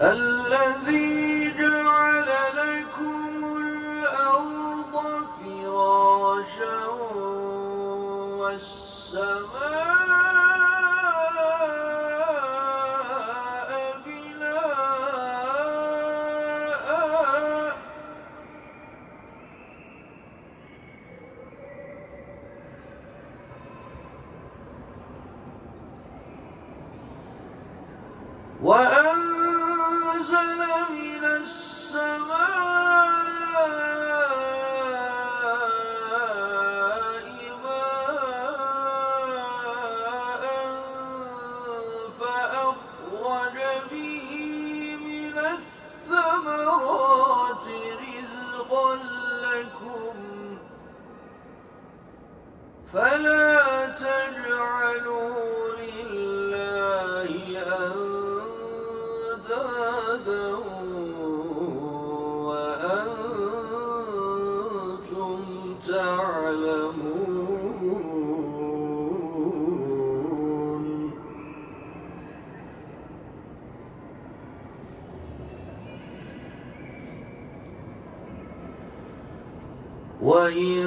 الذي جعل لكم الأرض فراشا والسماء بناء وأنزل فلا تجعلوا لله أندادا وأنتم تعلمون. وإن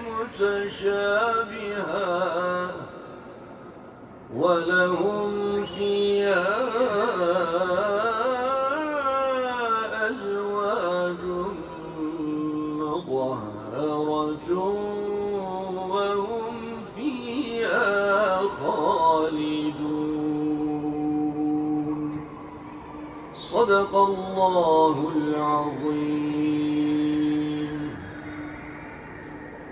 متشابها ولهم فيها أزواج مطهرة وهم فيها خالدون. صدق الله العظيم.